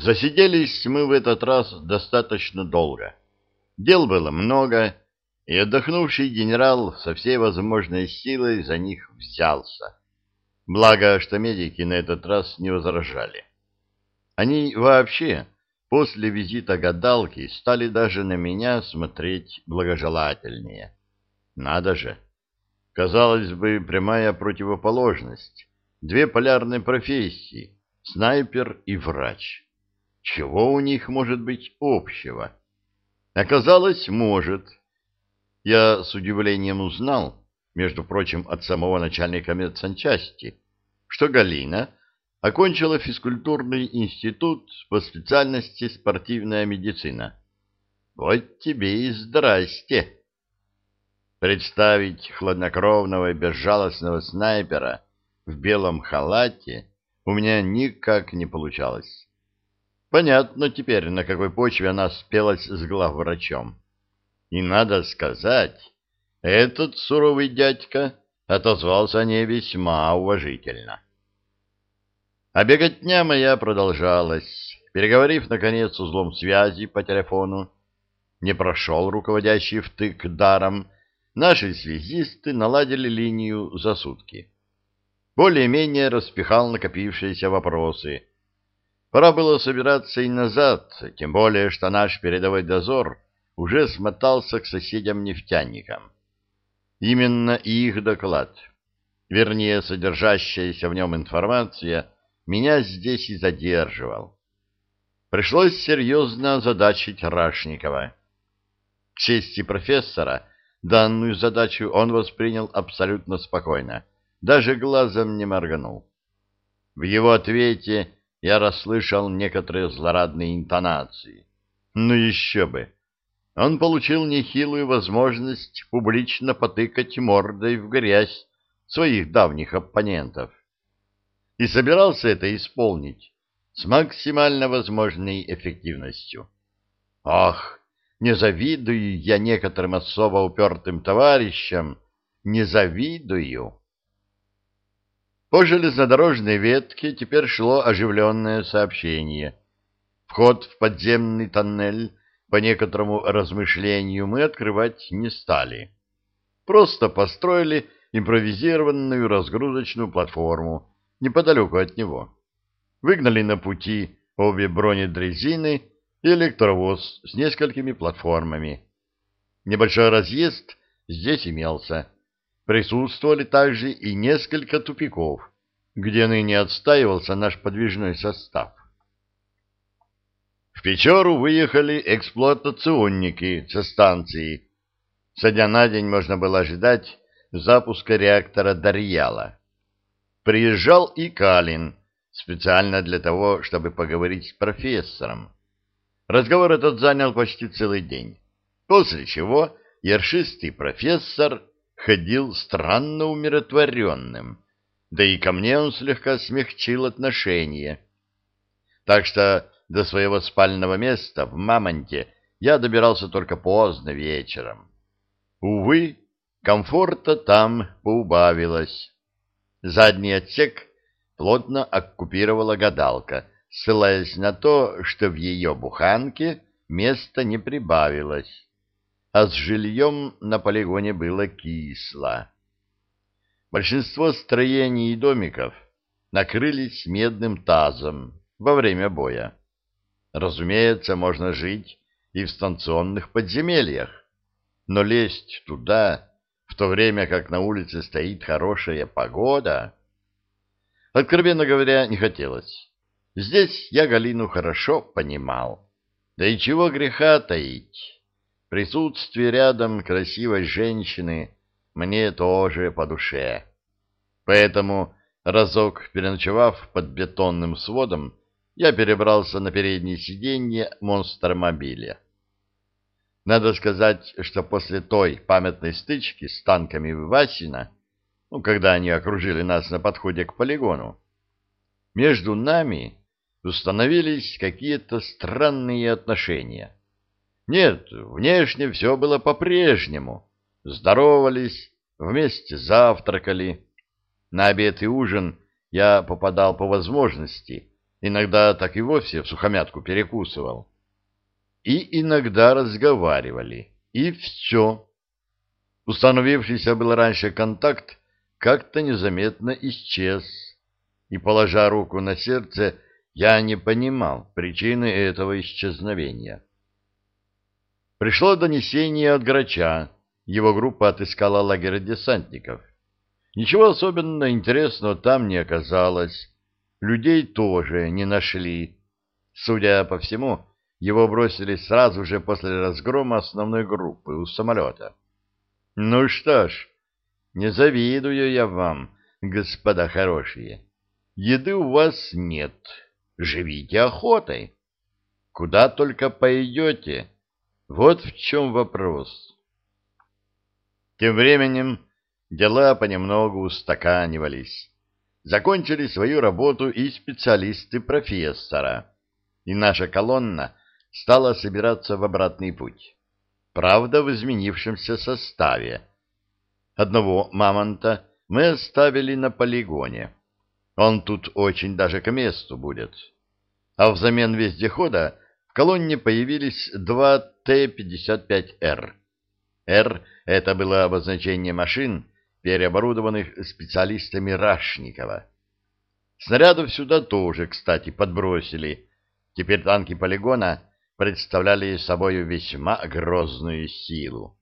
Засиделись мы в этот раз достаточно долго. Дел было много, и отдохнувший генерал со всей возможной силой за них взялся. Благо, что медики на этот раз не возражали. Они вообще после визита гадалки стали даже на меня смотреть благожелательнее. Надо же! Казалось бы, прямая противоположность. Две полярные профессии — снайпер и врач. Чего у них может быть общего? Оказалось, может. Я с удивлением узнал, между прочим, от самого начальника медсанчасти, что Галина окончила физкультурный институт по специальности спортивная медицина. Вот тебе и здрасте. Представить хладнокровного и безжалостного снайпера в белом халате у меня никак не получалось. Понятно теперь, на какой почве она спелась с главврачом. И надо сказать, этот суровый дядька отозвался о ней весьма уважительно. А беготня моя продолжалась. Переговорив, наконец, узлом связи по телефону, не прошел руководящий втык даром, наши связисты наладили линию за сутки. Более-менее распихал накопившиеся вопросы — Пора было собираться и назад, тем более, что наш передовой дозор уже смотался к соседям-нефтяникам. Именно их доклад, вернее, содержащаяся в нем информация, меня здесь и задерживал. Пришлось серьезно озадачить Рашникова. К чести профессора, данную задачу он воспринял абсолютно спокойно, даже глазом не морганул. В его ответе я расслышал некоторые злорадные интонации. Ну еще бы! Он получил нехилую возможность публично потыкать мордой в грязь своих давних оппонентов. И собирался это исполнить с максимально возможной эффективностью. Ах, не завидую я некоторым особо упертым товарищам, не завидую. По железнодорожной ветке теперь шло оживленное сообщение. Вход в подземный тоннель по некоторому размышлению мы открывать не стали. Просто построили импровизированную разгрузочную платформу неподалеку от него. Выгнали на пути обе бронедрезины и электровоз с несколькими платформами. Небольшой разъезд здесь имелся присутствовали также и несколько тупиков, где ныне отстаивался наш подвижной состав. В Печору выехали эксплуатационники со станции. Со дня на день можно было ожидать запуска реактора Дарьяла. Приезжал и Калин, специально для того, чтобы поговорить с профессором. Разговор этот занял почти целый день, после чего ершистый профессор ходил странно умиротворенным, да и ко мне он слегка смягчил отношение. Так что до своего спального места в Мамонте я добирался только поздно вечером. Увы, комфорта там поубавилось. Задний отсек плотно оккупировала гадалка, ссылаясь на то, что в ее буханке места не прибавилось а с жильем на полигоне было кисло. Большинство строений и домиков накрылись медным тазом во время боя. Разумеется, можно жить и в станционных подземельях, но лезть туда, в то время как на улице стоит хорошая погода, откровенно говоря, не хотелось. Здесь я Галину хорошо понимал. Да и чего греха таить. Присутствие рядом красивой женщины мне тоже по душе. Поэтому, разок переночевав под бетонным сводом, я перебрался на переднее сиденье монстромобиля. Надо сказать, что после той памятной стычки с танками Васина, ну, когда они окружили нас на подходе к полигону, между нами установились какие-то странные отношения. Нет, внешне все было по-прежнему. Здоровались, вместе завтракали. На обед и ужин я попадал по возможности, иногда так и вовсе в сухомятку перекусывал. И иногда разговаривали. И все. Установившийся был раньше контакт как-то незаметно исчез. И, положа руку на сердце, я не понимал причины этого исчезновения. Пришло донесение от Грача. Его группа отыскала лагерь десантников. Ничего особенно интересного там не оказалось. Людей тоже не нашли. Судя по всему, его бросили сразу же после разгрома основной группы у самолета. Ну что ж, не завидую я вам, господа хорошие. Еды у вас нет, живите охотой. Куда только пойдете, вот в чем вопрос. Тем временем дела понемногу устаканивались. Закончили свою работу и специалисты профессора, и наша колонна стала собираться в обратный путь. Правда, в изменившемся составе. Одного мамонта мы оставили на полигоне. Он тут очень даже к месту будет. А взамен вездехода в колонне появились два Т-55Р. «Р» — это было обозначение машин, переоборудованных специалистами Рашникова. Снарядов сюда тоже, кстати, подбросили. Теперь танки полигона представляли собой весьма грозную силу,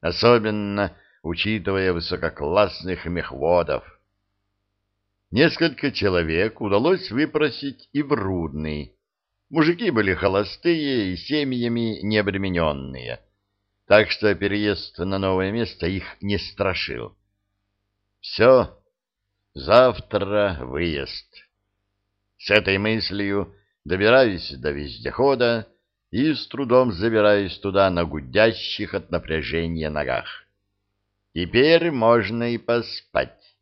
особенно учитывая высококлассных мехводов. Несколько человек удалось выпросить и в Рудный. Мужики были холостые и семьями необремененные, так что переезд на новое место их не страшил. Все, завтра выезд. С этой мыслью добираюсь до вездехода и с трудом забираюсь туда на гудящих от напряжения ногах. Теперь можно и поспать,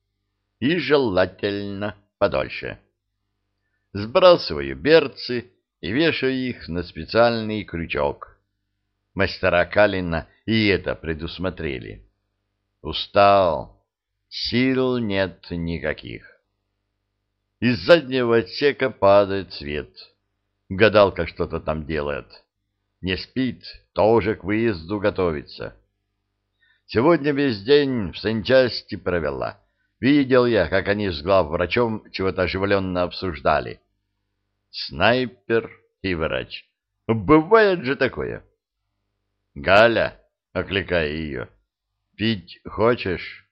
и желательно подольше. Сбрасываю берцы и вешаю их на специальный крючок. Мастера Калина и это предусмотрели. Устал, сил нет никаких. Из заднего отсека падает свет. Гадалка что-то там делает. Не спит, тоже к выезду готовится. Сегодня весь день в санчасти провела. Видел я, как они с главврачом чего-то оживленно обсуждали. Снайпер и врач. Бывает же такое. Галя, окликая ее, пить хочешь?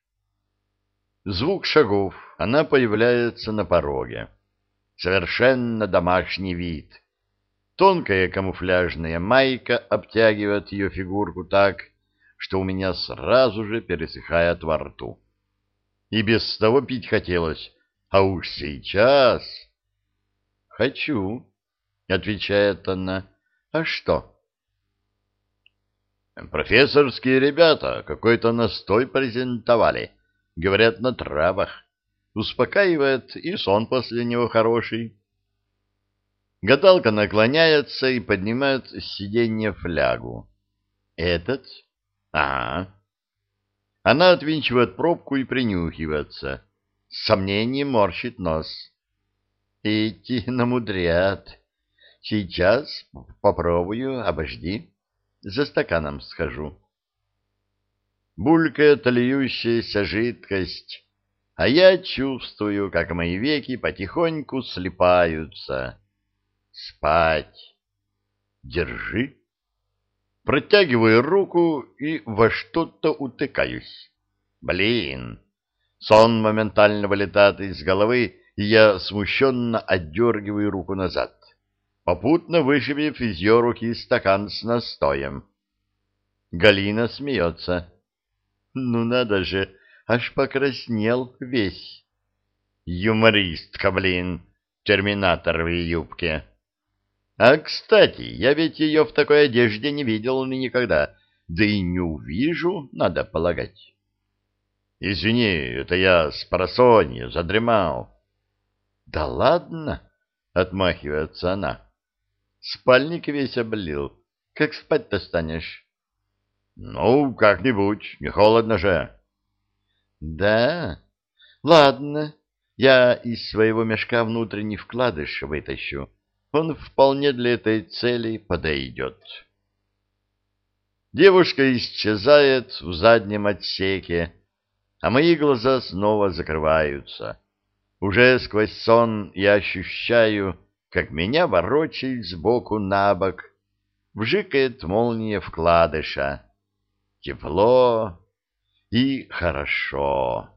Звук шагов, она появляется на пороге. Совершенно домашний вид. Тонкая камуфляжная майка обтягивает ее фигурку так, что у меня сразу же пересыхает во рту. И без того пить хотелось, а уж сейчас... «Хочу», — отвечает она. «А что?» «Профессорские ребята какой-то настой презентовали. Говорят, на травах. Успокаивает, и сон после него хороший». Гадалка наклоняется и поднимает с сиденья флягу. «Этот?» «Ага». Она отвинчивает пробку и принюхивается. С сомнением морщит нос. Эти намудрят. Сейчас попробую, обожди. За стаканом схожу. Булькает льющаяся жидкость, а я чувствую, как мои веки потихоньку слипаются. Спать. Держи. Протягиваю руку и во что-то утыкаюсь. Блин. Сон моментально вылетает из головы, и я смущенно отдергиваю руку назад, попутно вышибив из ее руки стакан с настоем. Галина смеется. «Ну надо же, аж покраснел весь». «Юмористка, блин, терминатор в юбке». «А, кстати, я ведь ее в такой одежде не видел никогда, да и не увижу, надо полагать». «Извини, это я с просонья задремал». Да ладно, отмахивается она. Спальник весь облил. Как спать-то станешь? Ну, как-нибудь, не холодно же. Да? Ладно. Я из своего мешка внутренний вкладыш вытащу. Он вполне для этой цели подойдет. Девушка исчезает в заднем отсеке, а мои глаза снова закрываются. Уже сквозь сон я ощущаю, как меня ворочает сбоку на бок, вжикает молния вкладыша. Тепло и хорошо.